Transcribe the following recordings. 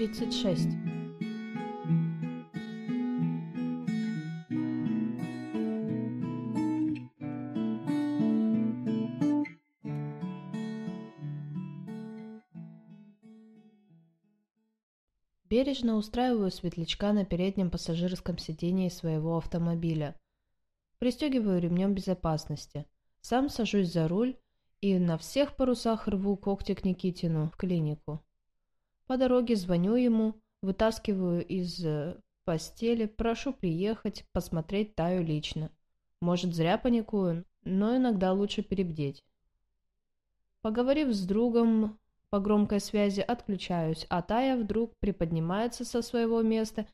36. Бережно устраиваю светлячка на переднем пассажирском сидении своего автомобиля. Пристегиваю ремнем безопасности. Сам сажусь за руль и на всех парусах рву когти к Никитину в клинику. По дороге звоню ему, вытаскиваю из э, постели, прошу приехать, посмотреть Таю лично. Может, зря паникую, но иногда лучше перебдеть. Поговорив с другом по громкой связи, отключаюсь, а Тая вдруг приподнимается со своего места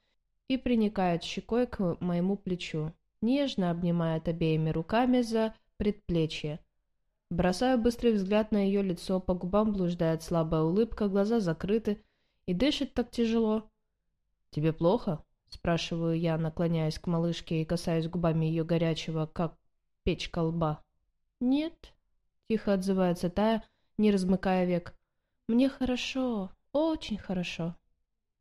и приникает щекой к моему плечу, нежно обнимает обеими руками за предплечье. Бросаю быстрый взгляд на ее лицо, по губам блуждает слабая улыбка, глаза закрыты, и дышит так тяжело. «Тебе плохо?» — спрашиваю я, наклоняясь к малышке и касаясь губами ее горячего, как печка лба. «Нет», — тихо отзывается Тая, не размыкая век. «Мне хорошо, очень хорошо».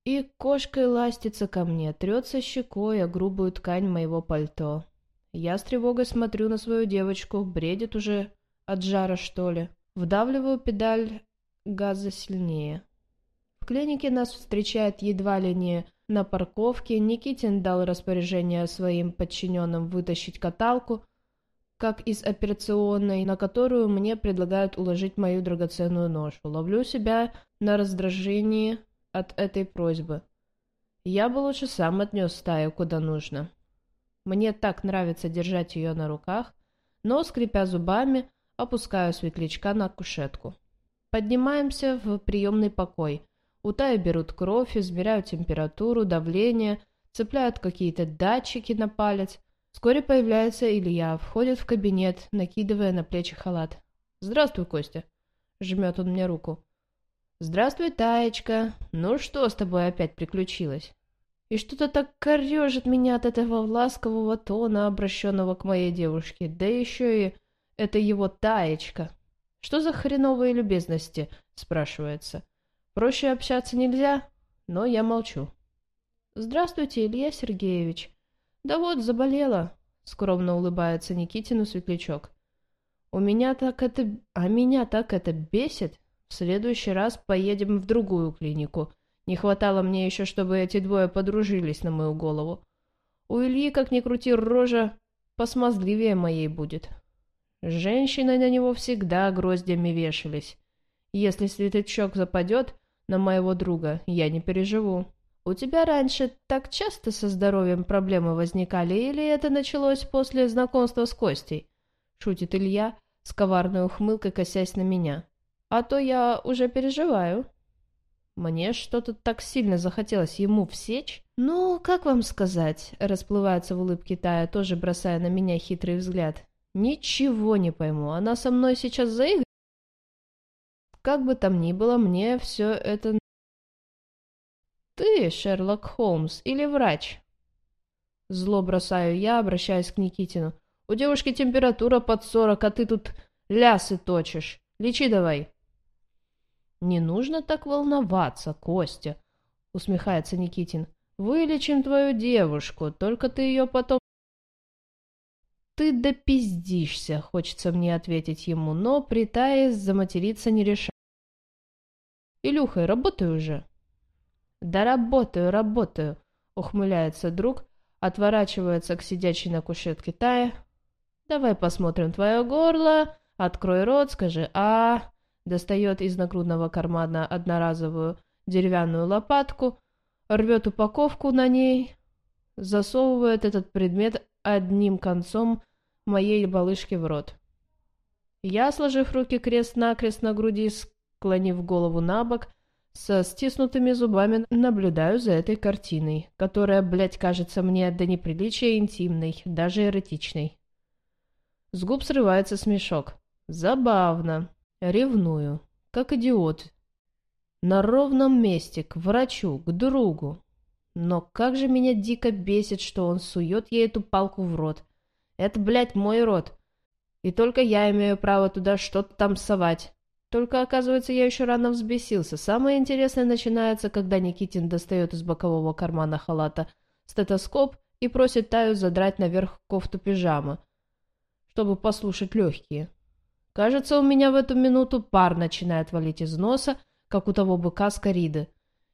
И кошкой ластится ко мне, трется щекой о грубую ткань моего пальто. Я с тревогой смотрю на свою девочку, бредит уже от жара, что ли. Вдавливаю педаль газа сильнее. В клинике нас встречает едва ли не на парковке. Никитин дал распоряжение своим подчиненным вытащить каталку, как из операционной, на которую мне предлагают уложить мою драгоценную ношу. Ловлю себя на раздражении от этой просьбы. Я бы лучше сам отнес стаю куда нужно. Мне так нравится держать ее на руках, но, скрипя зубами, опускаю светлячка на кушетку. Поднимаемся в приемный покой – у Таи берут кровь, измеряют температуру, давление, цепляют какие-то датчики на палец. Вскоре появляется Илья, входит в кабинет, накидывая на плечи халат. «Здравствуй, Костя!» — жмет он мне руку. «Здравствуй, Таечка! Ну что с тобой опять приключилось?» И что-то так корежит меня от этого ласкового тона, обращенного к моей девушке. Да еще и это его Таечка. «Что за хреновые любезности?» — спрашивается. Проще общаться нельзя, но я молчу. «Здравствуйте, Илья Сергеевич». «Да вот, заболела», — скромно улыбается Никитину светлячок. «У меня так это... А меня так это бесит. В следующий раз поедем в другую клинику. Не хватало мне еще, чтобы эти двое подружились на мою голову. У Ильи, как ни крути, рожа посмазливее моей будет. Женщины на него всегда гроздями вешались. Если светлячок западет, на моего друга, я не переживу. У тебя раньше так часто со здоровьем проблемы возникали, или это началось после знакомства с Костей? Шутит Илья, с коварной ухмылкой косясь на меня. А то я уже переживаю. Мне что-то так сильно захотелось ему всечь. Ну, как вам сказать, расплывается в улыбке Тая, тоже бросая на меня хитрый взгляд. Ничего не пойму, она со мной сейчас заигрывает? Как бы там ни было, мне все это... Ты, Шерлок Холмс, или врач? Зло бросаю я, обращаясь к Никитину. У девушки температура под сорок, а ты тут лясы точишь. Лечи давай. Не нужно так волноваться, Костя, усмехается Никитин. Вылечим твою девушку, только ты ее потом... Ты допиздишься, хочется мне ответить ему, но, притаясь, заматериться не решаю. Илюха, работай уже. Да работаю, работаю, ухмыляется друг, отворачивается к сидящей на кушетке Тае. Давай посмотрим твое горло, открой рот, скажи «а». Достает из нагрудного кармана одноразовую деревянную лопатку, рвет упаковку на ней, засовывает этот предмет одним концом моей балышки в рот. Я, сложив руки крест-накрест на груди, склонив голову на бок, со стиснутыми зубами наблюдаю за этой картиной, которая, блядь, кажется мне до неприличия интимной, даже эротичной. С губ срывается смешок. Забавно. Ревную. Как идиот. На ровном месте, к врачу, к другу. Но как же меня дико бесит, что он сует ей эту палку в рот. Это, блядь, мой рот. И только я имею право туда что-то там совать. Только, оказывается, я еще рано взбесился. Самое интересное начинается, когда Никитин достает из бокового кармана халата стетоскоп и просит Таю задрать наверх кофту пижамы, чтобы послушать легкие. Кажется, у меня в эту минуту пар начинает валить из носа, как у того быка с кориды.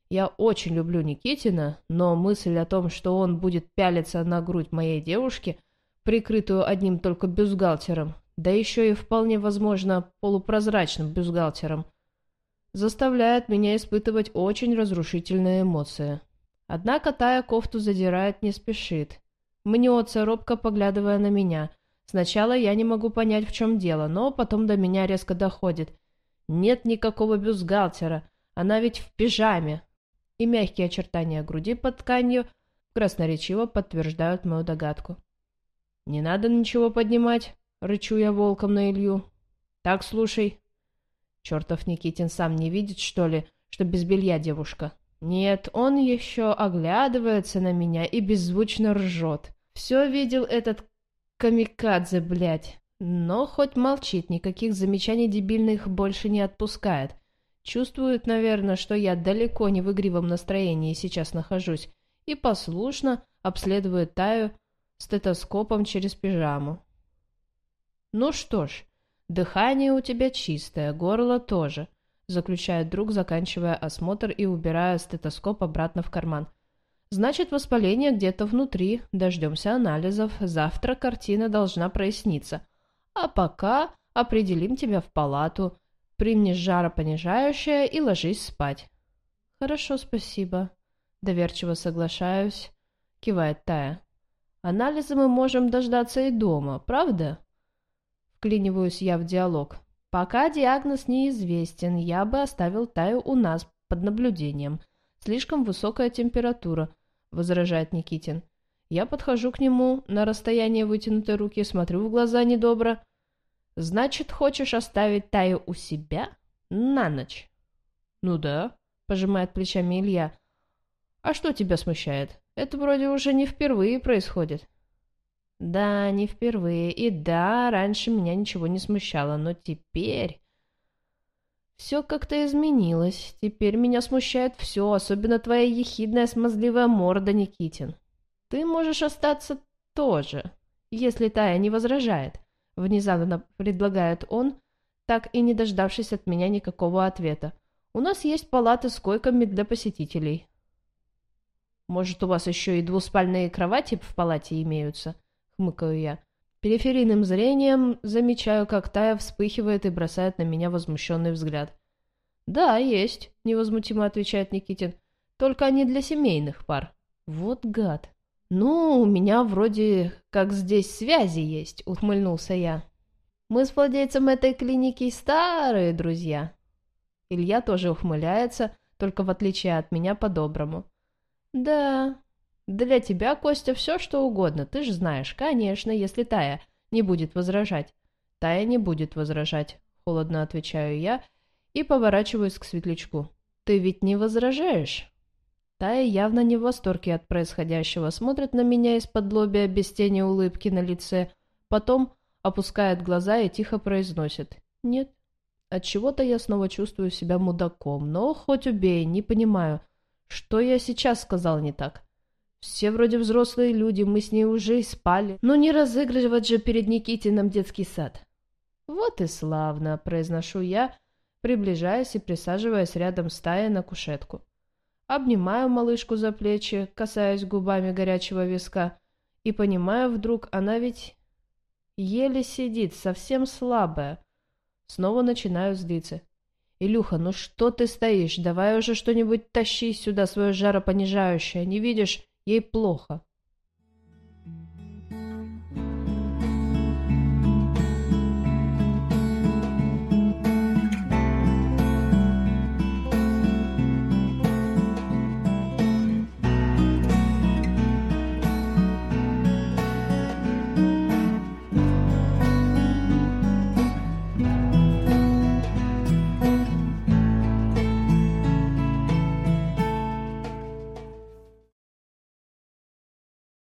Я очень люблю Никитина, но мысль о том, что он будет пялиться на грудь моей девушки, прикрытую одним только бюстгальтером, да еще и вполне возможно полупрозрачным бюстгальтером, заставляет меня испытывать очень разрушительные эмоции. Однако Тая кофту задирает не спешит. Мнется, робко поглядывая на меня. Сначала я не могу понять, в чем дело, но потом до меня резко доходит. Нет никакого бюстгальтера, она ведь в пижаме. И мягкие очертания груди под тканью красноречиво подтверждают мою догадку. «Не надо ничего поднимать», — рычу я волком на Илью. «Так, слушай». Чертов Никитин сам не видит, что ли, что без белья девушка. Нет, он еще оглядывается на меня и беззвучно ржет. Все видел этот камикадзе, блядь. Но хоть молчит, никаких замечаний дебильных больше не отпускает. Чувствует, наверное, что я далеко не в игривом настроении сейчас нахожусь, и послушно обследует Таю стетоскопом через пижаму. «Ну что ж, дыхание у тебя чистое, горло тоже», — заключает друг, заканчивая осмотр и убирая стетоскоп обратно в карман. «Значит, воспаление где-то внутри, дождемся анализов, завтра картина должна проясниться. А пока определим тебя в палату, примешь жаропонижающее и ложись спать». «Хорошо, спасибо», — доверчиво соглашаюсь, — кивает Тая. «Анализы мы можем дождаться и дома, правда?» Вклиниваюсь я в диалог. Пока диагноз неизвестен, я бы оставил Таю у нас под наблюдением. Слишком высокая температура, возражает Никитин. Я подхожу к нему на расстояние вытянутой руки, смотрю в глаза недобро. Значит, хочешь оставить Таю у себя? На ночь. Ну да, пожимает плечами Илья. А что тебя смущает? Это вроде уже не впервые происходит. Да, не впервые. И да, раньше меня ничего не смущало, но теперь... Все как-то изменилось. Теперь меня смущает все, особенно твоя ехидная смазливая морда, Никитин. Ты можешь остаться тоже, если Тая не возражает. Внезапно предлагает он, так и не дождавшись от меня никакого ответа. У нас есть палаты с койками для посетителей. Может, у вас еще и двуспальные кровати в палате имеются? хмыкаю я. Периферийным зрением замечаю, как Тая вспыхивает и бросает на меня возмущенный взгляд. «Да, есть», — невозмутимо отвечает Никитин. «Только они для семейных пар». «Вот гад». «Ну, у меня вроде как здесь связи есть», — ухмыльнулся я. «Мы с владельцем этой клиники старые друзья». Илья тоже ухмыляется, только в отличие от меня по-доброму. «Да, для тебя, Костя, все что угодно, ты же знаешь. Конечно, если Тая не будет возражать. Тая не будет возражать, холодно отвечаю я и поворачиваюсь к светлячку. Ты ведь не возражаешь? Тая явно не в восторге от происходящего, смотрит на меня из-под лобия без тени улыбки на лице, потом опускает глаза и тихо произносит «Нет». От чего то я снова чувствую себя мудаком, но хоть убей, не понимаю, что я сейчас сказал не так. Все вроде взрослые люди, мы с ней уже и спали. Но не разыгрывать же перед Никитином детский сад. Вот и славно, произношу я, приближаясь и присаживаясь рядом с Таей на кушетку. Обнимаю малышку за плечи, касаясь губами горячего виска, и понимаю вдруг, она ведь еле сидит, совсем слабая. Снова начинаю злиться. «Илюха, ну что ты стоишь? Давай уже что-нибудь тащи сюда, свое жаропонижающее. Не видишь, Ей плохо.